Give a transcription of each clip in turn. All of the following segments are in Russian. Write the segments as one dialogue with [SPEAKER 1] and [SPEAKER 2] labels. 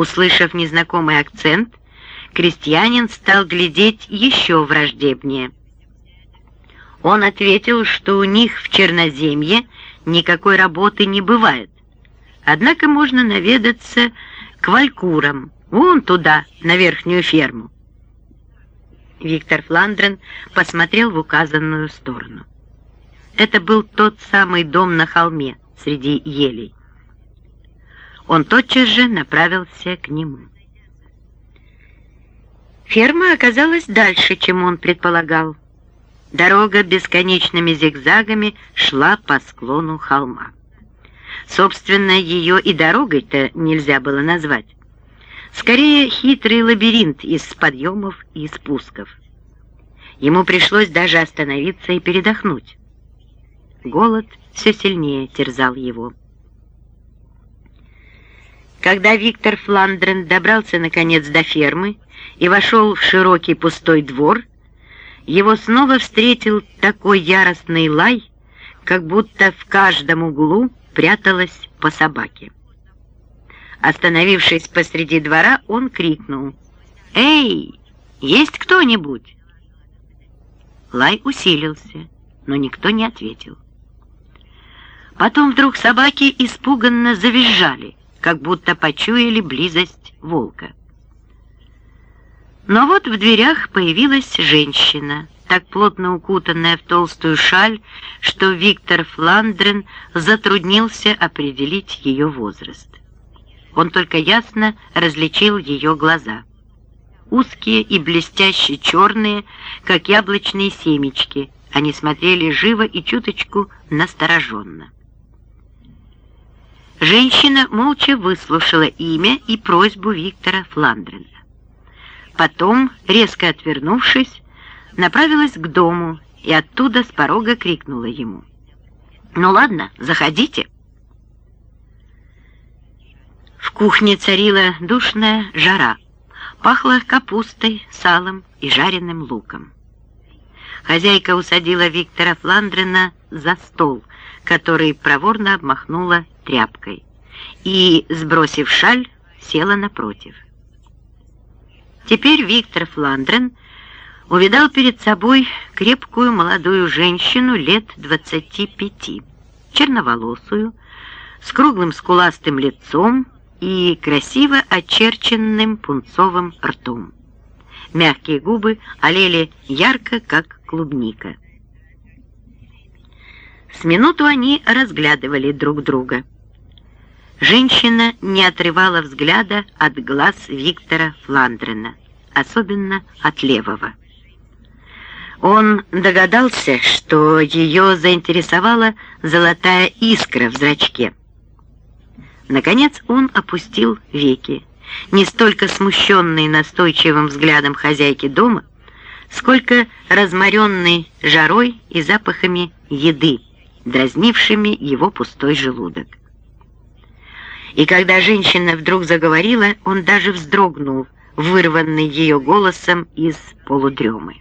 [SPEAKER 1] Услышав незнакомый акцент, крестьянин стал глядеть еще враждебнее. Он ответил, что у них в Черноземье никакой работы не бывает. Однако можно наведаться к Валькурам, вон туда, на верхнюю ферму. Виктор Фландрен посмотрел в указанную сторону. Это был тот самый дом на холме среди елей. Он тотчас же направился к нему. Ферма оказалась дальше, чем он предполагал. Дорога бесконечными зигзагами шла по склону холма. Собственно, ее и дорогой-то нельзя было назвать. Скорее, хитрый лабиринт из подъемов и спусков. Ему пришлось даже остановиться и передохнуть. Голод все сильнее терзал его. Когда Виктор Фландрен добрался наконец до фермы и вошел в широкий пустой двор, его снова встретил такой яростный лай, как будто в каждом углу пряталась по собаке. Остановившись посреди двора, он крикнул «Эй, есть кто-нибудь?» Лай усилился, но никто не ответил. Потом вдруг собаки испуганно завизжали, как будто почуяли близость волка. Но вот в дверях появилась женщина, так плотно укутанная в толстую шаль, что Виктор Фландрен затруднился определить ее возраст. Он только ясно различил ее глаза. Узкие и блестяще черные, как яблочные семечки, они смотрели живо и чуточку настороженно. Женщина молча выслушала имя и просьбу Виктора Фландрена. Потом, резко отвернувшись, направилась к дому и оттуда с порога крикнула ему. «Ну ладно, заходите». В кухне царила душная жара, пахло капустой, салом и жареным луком. Хозяйка усадила Виктора Фландрена за стол, который проворно обмахнула тряпкой, и, сбросив шаль, села напротив. Теперь Виктор Фландрен увидал перед собой крепкую молодую женщину лет двадцати пяти, черноволосую, с круглым скуластым лицом и красиво очерченным пунцовым ртом. Мягкие губы олели ярко, как клубника. С минуту они разглядывали друг друга. Женщина не отрывала взгляда от глаз Виктора Фландрена, особенно от левого. Он догадался, что ее заинтересовала золотая искра в зрачке. Наконец он опустил веки, не столько смущенный настойчивым взглядом хозяйки дома, сколько разморенный жарой и запахами еды, дразнившими его пустой желудок. И когда женщина вдруг заговорила, он даже вздрогнул, вырванный ее голосом из полудремы.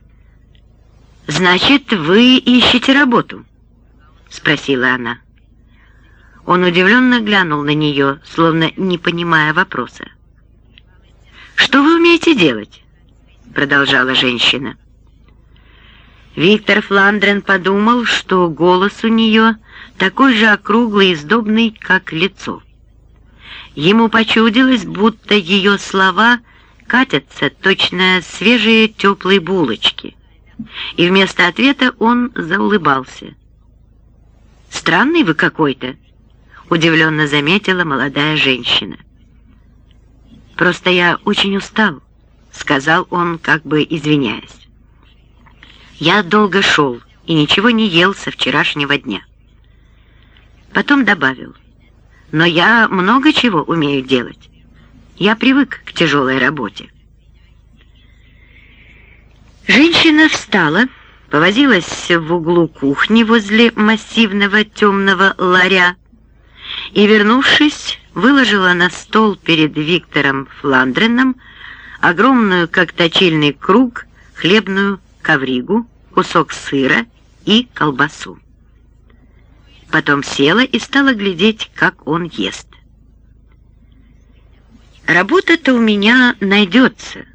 [SPEAKER 1] «Значит, вы ищете работу?» — спросила она. Он удивленно глянул на нее, словно не понимая вопроса. «Что вы умеете делать?» — продолжала женщина. Виктор Фландрен подумал, что голос у нее такой же округлый и сдобный, как лицо. Ему почудилось, будто ее слова катятся точно свежие теплые булочки. И вместо ответа он заулыбался. «Странный вы какой-то», — удивленно заметила молодая женщина. «Просто я очень устал», — сказал он, как бы извиняясь. «Я долго шел и ничего не ел со вчерашнего дня». Потом добавил — но я много чего умею делать. Я привык к тяжелой работе. Женщина встала, повозилась в углу кухни возле массивного темного ларя и, вернувшись, выложила на стол перед Виктором Фландреном огромную, как точильный круг, хлебную ковригу, кусок сыра и колбасу. Потом села и стала глядеть, как он ест. Работа-то у меня найдется.